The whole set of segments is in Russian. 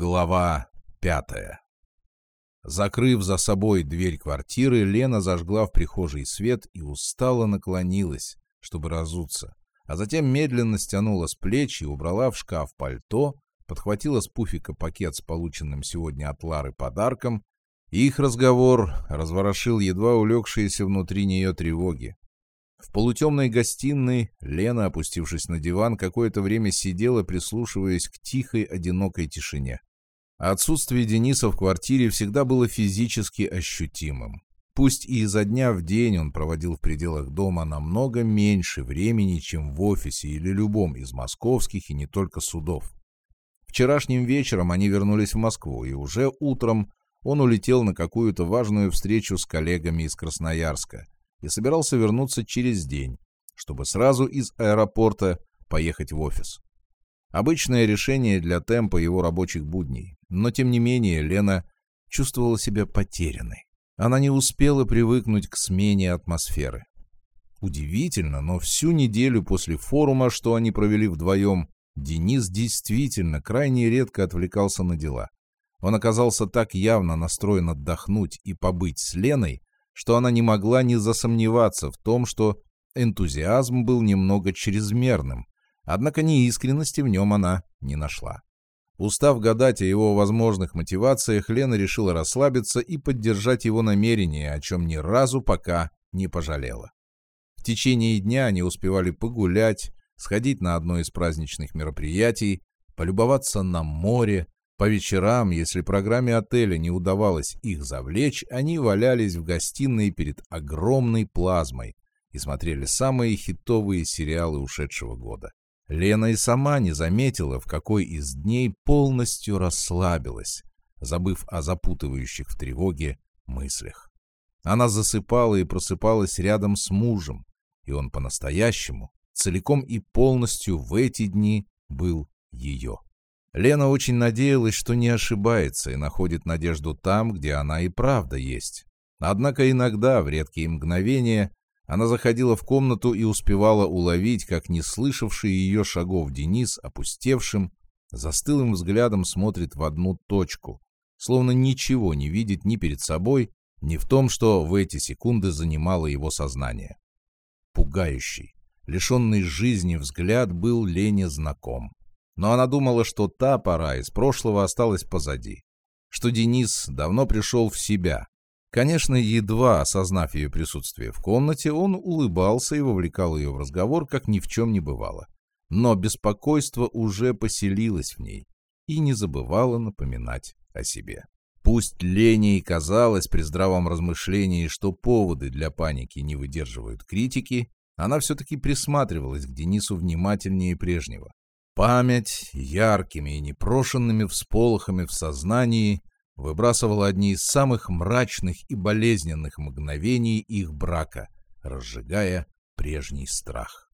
Глава пятая Закрыв за собой дверь квартиры, Лена зажгла в прихожей свет и устало наклонилась, чтобы разуться, а затем медленно стянула с плеч и убрала в шкаф пальто, подхватила с пуфика пакет с полученным сегодня от Лары подарком, и их разговор разворошил едва улегшиеся внутри нее тревоги. В полутемной гостиной Лена, опустившись на диван, какое-то время сидела, прислушиваясь к тихой, одинокой тишине. Отсутствие Дениса в квартире всегда было физически ощутимым. Пусть и изо дня в день он проводил в пределах дома намного меньше времени, чем в офисе или любом из московских и не только судов. Вчерашним вечером они вернулись в Москву, и уже утром он улетел на какую-то важную встречу с коллегами из Красноярска – и собирался вернуться через день, чтобы сразу из аэропорта поехать в офис. Обычное решение для темпа его рабочих будней, но тем не менее Лена чувствовала себя потерянной. Она не успела привыкнуть к смене атмосферы. Удивительно, но всю неделю после форума, что они провели вдвоем, Денис действительно крайне редко отвлекался на дела. Он оказался так явно настроен отдохнуть и побыть с Леной, что она не могла не засомневаться в том, что энтузиазм был немного чрезмерным, однако неискренности в нем она не нашла. Устав гадать о его возможных мотивациях, Лена решила расслабиться и поддержать его намерение, о чем ни разу пока не пожалела. В течение дня они успевали погулять, сходить на одно из праздничных мероприятий, полюбоваться на море, по вечерам, если программе отеля не удавалось их завлечь, они валялись в гостиной перед огромной плазмой и смотрели самые хитовые сериалы ушедшего года. Лена и сама не заметила, в какой из дней полностью расслабилась, забыв о запутывающих в тревоге мыслях. Она засыпала и просыпалась рядом с мужем, и он по-настоящему, целиком и полностью в эти дни был ее. Лена очень надеялась, что не ошибается и находит надежду там, где она и правда есть. Однако иногда, в редкие мгновения, она заходила в комнату и успевала уловить, как не слышавший ее шагов Денис, опустевшим, застылым взглядом смотрит в одну точку, словно ничего не видит ни перед собой, ни в том, что в эти секунды занимало его сознание. Пугающий, лишенный жизни взгляд был Лене знаком но она думала, что та пора из прошлого осталась позади, что Денис давно пришел в себя. Конечно, едва осознав ее присутствие в комнате, он улыбался и вовлекал ее в разговор, как ни в чем не бывало. Но беспокойство уже поселилось в ней и не забывало напоминать о себе. Пусть Лене и казалось при здравом размышлении, что поводы для паники не выдерживают критики, она все-таки присматривалась к Денису внимательнее прежнего. Память яркими и непрошенными всполохами в сознании выбрасывала одни из самых мрачных и болезненных мгновений их брака, разжигая прежний страх.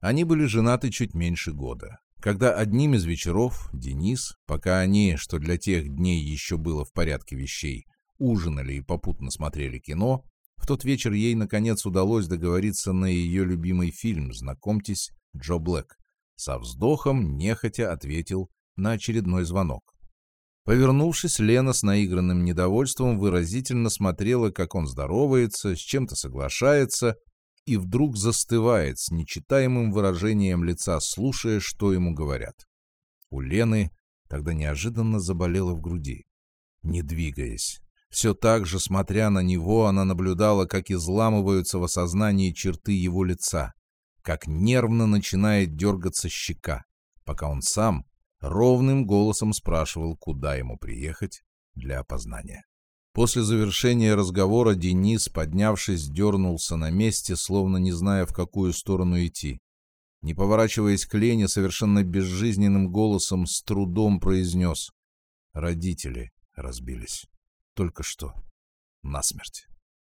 Они были женаты чуть меньше года. Когда одним из вечеров Денис, пока они, что для тех дней еще было в порядке вещей, ужинали и попутно смотрели кино, в тот вечер ей, наконец, удалось договориться на ее любимый фильм «Знакомьтесь, Джо Блэк», со вздохом нехотя ответил на очередной звонок. Повернувшись, Лена с наигранным недовольством выразительно смотрела, как он здоровается, с чем-то соглашается и вдруг застывает с нечитаемым выражением лица, слушая, что ему говорят. У Лены тогда неожиданно заболело в груди. Не двигаясь, все так же, смотря на него, она наблюдала, как изламываются в осознании черты его лица, как нервно начинает дергаться щека, пока он сам ровным голосом спрашивал, куда ему приехать для опознания. После завершения разговора Денис, поднявшись, дернулся на месте, словно не зная, в какую сторону идти. Не поворачиваясь к Лене, совершенно безжизненным голосом с трудом произнес «Родители разбились. Только что. Насмерть.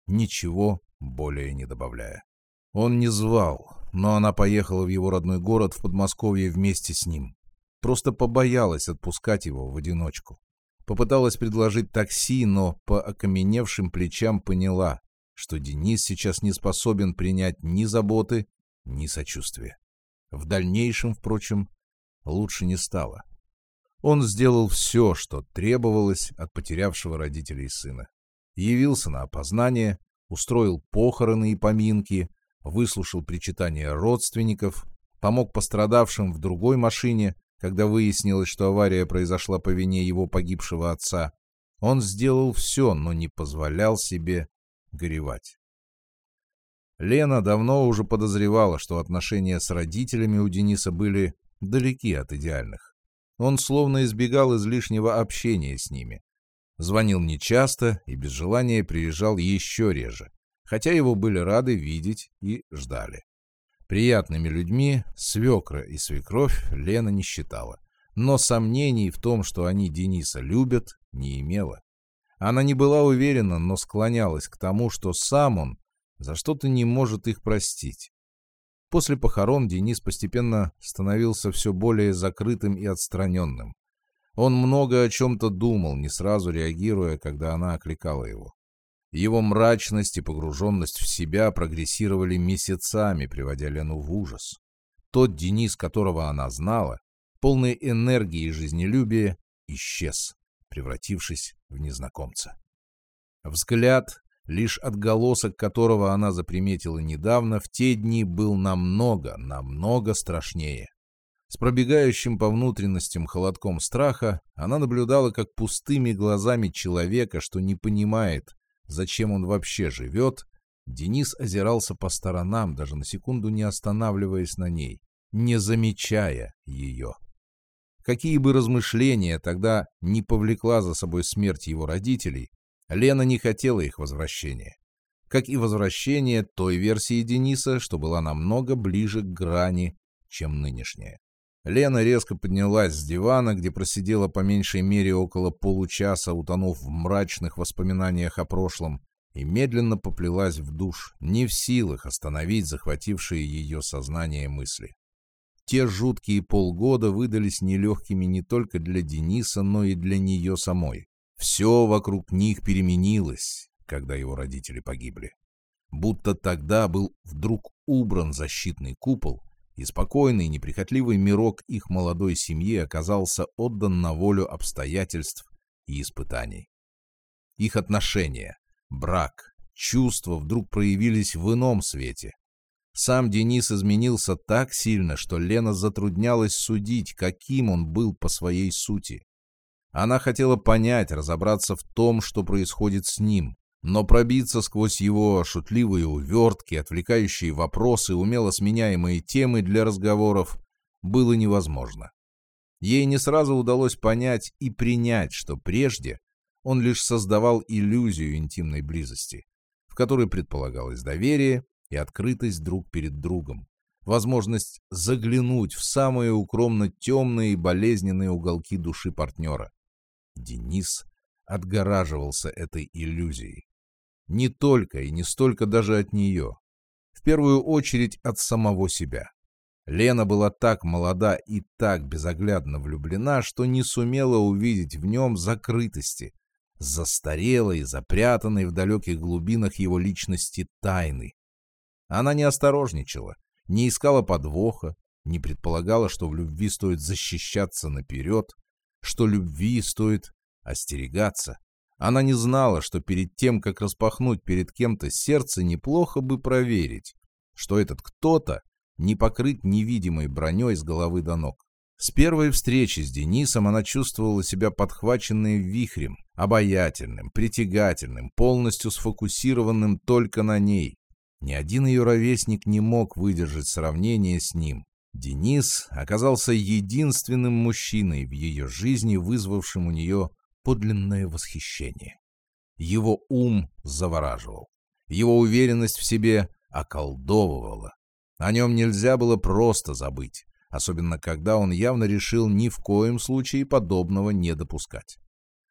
Ничего более не добавляя». Он не звал, но она поехала в его родной город в Подмосковье вместе с ним. Просто побоялась отпускать его в одиночку. Попыталась предложить такси, но по окаменевшим плечам поняла, что Денис сейчас не способен принять ни заботы, ни сочувствия. В дальнейшем, впрочем, лучше не стало. Он сделал все, что требовалось от потерявшего родителей сына. Явился на опознание, устроил похороны и поминки, выслушал причитания родственников, помог пострадавшим в другой машине, когда выяснилось, что авария произошла по вине его погибшего отца. Он сделал все, но не позволял себе горевать. Лена давно уже подозревала, что отношения с родителями у Дениса были далеки от идеальных. Он словно избегал излишнего общения с ними. Звонил нечасто и без желания приезжал еще реже, хотя его были рады видеть и ждали. Приятными людьми свекра и свекровь Лена не считала, но сомнений в том, что они Дениса любят, не имела. Она не была уверена, но склонялась к тому, что сам он за что-то не может их простить. После похорон Денис постепенно становился все более закрытым и отстраненным. Он много о чем-то думал, не сразу реагируя, когда она окликала его. Его мрачность и погруженность в себя прогрессировали месяцами, приводя Лену в ужас. Тот Денис, которого она знала, полный энергии и жизнелюбия, исчез, превратившись в незнакомца. Взгляд, лишь отголосок которого она заприметила недавно, в те дни был намного, намного страшнее. С пробегающим по внутренностям холодком страха она наблюдала, как пустыми глазами человека, что не понимает, зачем он вообще живет, Денис озирался по сторонам, даже на секунду не останавливаясь на ней, не замечая ее. Какие бы размышления тогда не повлекла за собой смерть его родителей, Лена не хотела их возвращения. Как и возвращение той версии Дениса, что была намного ближе к грани, чем нынешняя. Лена резко поднялась с дивана, где просидела по меньшей мере около получаса, утонув в мрачных воспоминаниях о прошлом, и медленно поплелась в душ, не в силах остановить захватившие ее сознание мысли. Те жуткие полгода выдались нелегкими не только для Дениса, но и для нее самой. Все вокруг них переменилось, когда его родители погибли. Будто тогда был вдруг убран защитный купол, и спокойный, неприхотливый мирок их молодой семьи оказался отдан на волю обстоятельств и испытаний. Их отношения, брак, чувства вдруг проявились в ином свете. Сам Денис изменился так сильно, что Лена затруднялась судить, каким он был по своей сути. Она хотела понять, разобраться в том, что происходит с ним, но пробиться сквозь его шутливые увертки, отвлекающие вопросы, умело сменяемые темы для разговоров, было невозможно. Ей не сразу удалось понять и принять, что прежде он лишь создавал иллюзию интимной близости, в которой предполагалось доверие и открытость друг перед другом, возможность заглянуть в самые укромно темные и болезненные уголки души партнера. Денис отгораживался этой иллюзией. Не только и не столько даже от нее. В первую очередь от самого себя. Лена была так молода и так безоглядно влюблена, что не сумела увидеть в нем закрытости, застарелой, запрятанной в далеких глубинах его личности тайны. Она не осторожничала, не искала подвоха, не предполагала, что в любви стоит защищаться наперед, что любви стоит остерегаться. Она не знала, что перед тем, как распахнуть перед кем-то сердце, неплохо бы проверить, что этот кто-то не покрыт невидимой броней с головы до ног. С первой встречи с Денисом она чувствовала себя подхваченной вихрем, обаятельным, притягательным, полностью сфокусированным только на ней. Ни один ее ровесник не мог выдержать сравнение с ним. Денис оказался единственным мужчиной в ее жизни, вызвавшим у нее подлинное восхищение. Его ум завораживал. Его уверенность в себе околдовывала. О нем нельзя было просто забыть, особенно когда он явно решил ни в коем случае подобного не допускать.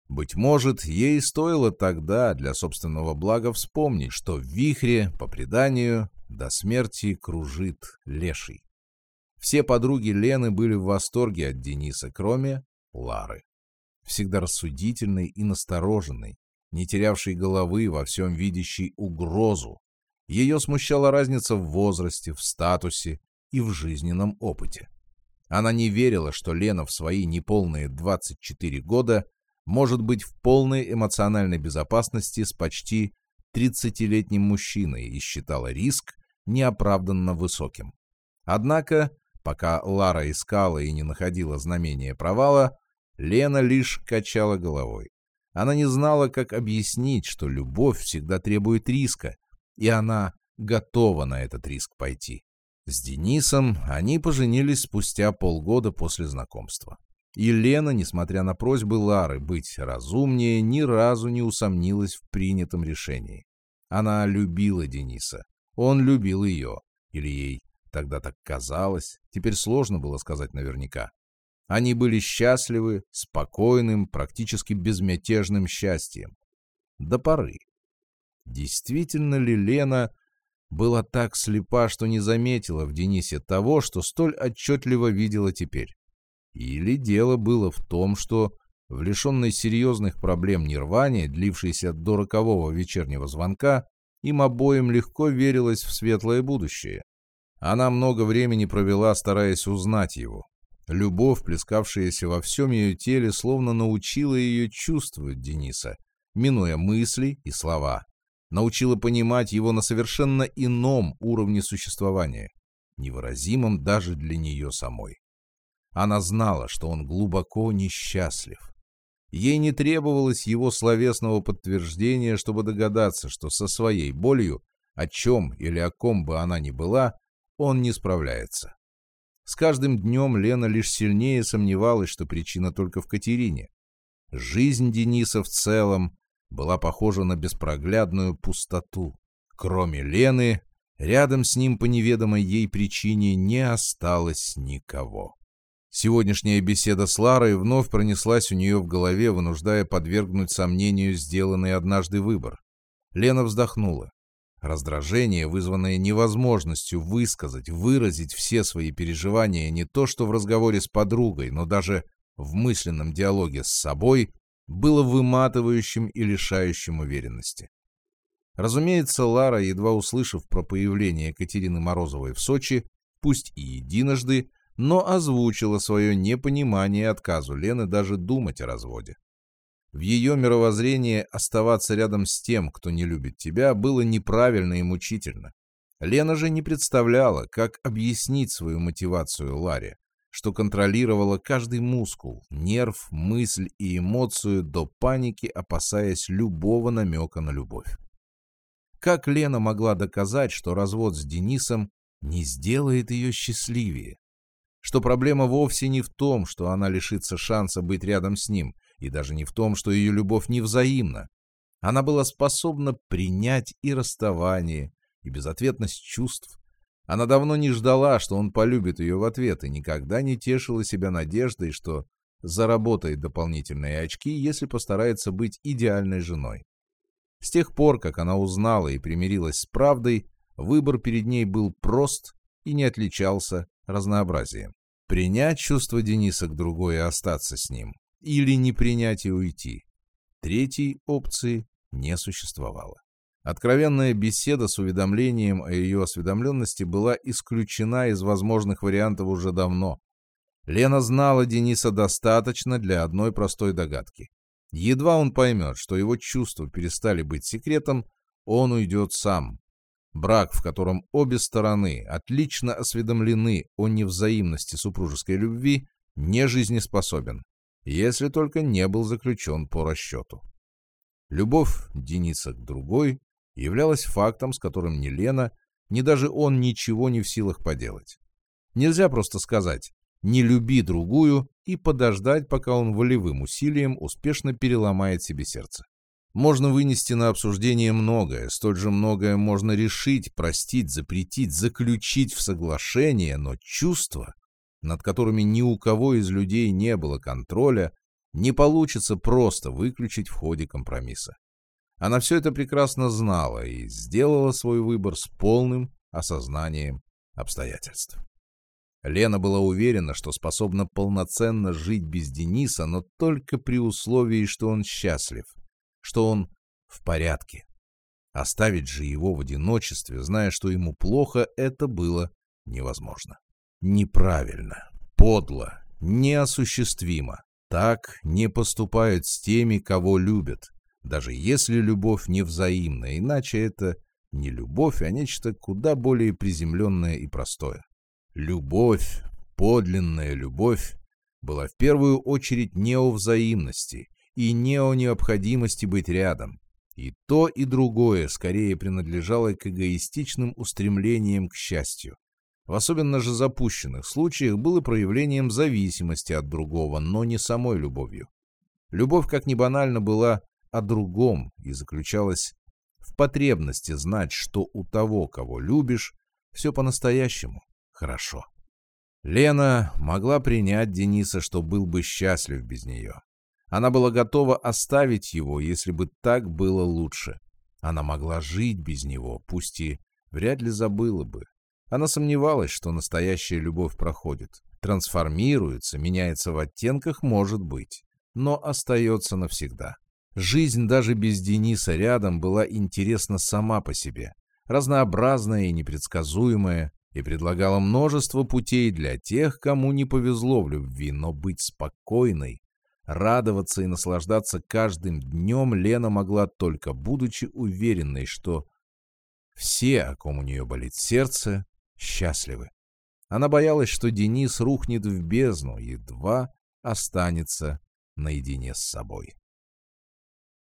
Быть может, ей стоило тогда для собственного блага вспомнить, что в вихре, по преданию, до смерти кружит леший. Все подруги Лены были в восторге от Дениса, кроме Лары всегда рассудительный и настороженный, не терявший головы, во всем видящий угрозу. Ее смущала разница в возрасте, в статусе и в жизненном опыте. Она не верила, что Лена в свои неполные 24 года может быть в полной эмоциональной безопасности с почти 30-летним мужчиной и считала риск неоправданно высоким. Однако, пока Лара искала и не находила знамения провала, Лена лишь качала головой. Она не знала, как объяснить, что любовь всегда требует риска, и она готова на этот риск пойти. С Денисом они поженились спустя полгода после знакомства. И Лена, несмотря на просьбы Лары быть разумнее, ни разу не усомнилась в принятом решении. Она любила Дениса. Он любил ее. Или ей тогда так казалось. Теперь сложно было сказать наверняка. Они были счастливы, спокойным, практически безмятежным счастьем. До поры. Действительно ли Лена была так слепа, что не заметила в Денисе того, что столь отчетливо видела теперь? Или дело было в том, что в лишенной серьезных проблем нирване, длившейся до рокового вечернего звонка, им обоим легко верилось в светлое будущее. Она много времени провела, стараясь узнать его. Любовь, плескавшаяся во всем ее теле, словно научила ее чувствовать Дениса, минуя мысли и слова. Научила понимать его на совершенно ином уровне существования, невыразимом даже для нее самой. Она знала, что он глубоко несчастлив. Ей не требовалось его словесного подтверждения, чтобы догадаться, что со своей болью, о чем или о ком бы она ни была, он не справляется. С каждым днем Лена лишь сильнее сомневалась, что причина только в Катерине. Жизнь Дениса в целом была похожа на беспроглядную пустоту. Кроме Лены, рядом с ним по неведомой ей причине не осталось никого. Сегодняшняя беседа с Ларой вновь пронеслась у нее в голове, вынуждая подвергнуть сомнению сделанный однажды выбор. Лена вздохнула. Раздражение, вызванное невозможностью высказать, выразить все свои переживания не то что в разговоре с подругой, но даже в мысленном диалоге с собой, было выматывающим и лишающим уверенности. Разумеется, Лара, едва услышав про появление Екатерины Морозовой в Сочи, пусть и единожды, но озвучила свое непонимание отказу Лены даже думать о разводе. В ее мировоззрении оставаться рядом с тем, кто не любит тебя, было неправильно и мучительно. Лена же не представляла, как объяснить свою мотивацию Ларе, что контролировала каждый мускул, нерв, мысль и эмоцию до паники, опасаясь любого намека на любовь. Как Лена могла доказать, что развод с Денисом не сделает ее счастливее? что проблема вовсе не в том, что она лишится шанса быть рядом с ним, и даже не в том, что ее любовь невзаимна. Она была способна принять и расставание, и безответность чувств. Она давно не ждала, что он полюбит ее в ответ, и никогда не тешила себя надеждой, что заработает дополнительные очки, если постарается быть идеальной женой. С тех пор, как она узнала и примирилась с правдой, выбор перед ней был прост и не отличался разнообразием. Принять чувство Дениса к другой и остаться с ним, или не принять и уйти. Третьей опции не существовало. Откровенная беседа с уведомлением о ее осведомленности была исключена из возможных вариантов уже давно. Лена знала Дениса достаточно для одной простой догадки. Едва он поймет, что его чувства перестали быть секретом, он уйдет сам, Брак, в котором обе стороны отлично осведомлены о невзаимности супружеской любви, не жизнеспособен, если только не был заключен по расчету. Любовь Дениса к другой являлась фактом, с которым ни Лена, ни даже он ничего не в силах поделать. Нельзя просто сказать «не люби другую» и подождать, пока он волевым усилием успешно переломает себе сердце. Можно вынести на обсуждение многое, столь же многое можно решить, простить, запретить, заключить в соглашение, но чувства, над которыми ни у кого из людей не было контроля, не получится просто выключить в ходе компромисса. Она все это прекрасно знала и сделала свой выбор с полным осознанием обстоятельств. Лена была уверена, что способна полноценно жить без Дениса, но только при условии, что он счастлив что он в порядке. Оставить же его в одиночестве, зная, что ему плохо, это было невозможно. Неправильно. Подло, неосуществимо. Так не поступают с теми, кого любят, даже если любовь невзаимна, иначе это не любовь, а нечто куда более приземленное и простое. Любовь, подлинная любовь, была в первую очередь не о взаимности и не о необходимости быть рядом. И то, и другое скорее принадлежало к эгоистичным устремлениям к счастью. В особенно же запущенных случаях было проявлением зависимости от другого, но не самой любовью. Любовь, как ни банально, была о другом и заключалась в потребности знать, что у того, кого любишь, все по-настоящему хорошо. Лена могла принять Дениса, что был бы счастлив без нее. Она была готова оставить его, если бы так было лучше. Она могла жить без него, пусть и вряд ли забыла бы. Она сомневалась, что настоящая любовь проходит. Трансформируется, меняется в оттенках, может быть, но остается навсегда. Жизнь даже без Дениса рядом была интересна сама по себе, разнообразная и непредсказуемая, и предлагала множество путей для тех, кому не повезло в любви, но быть спокойной, радоваться и наслаждаться каждым днем Лена могла только будучи уверенной, что все, о ком у нее болит сердце, счастливы. Она боялась, что Денис рухнет в бездну, едва останется наедине с собой.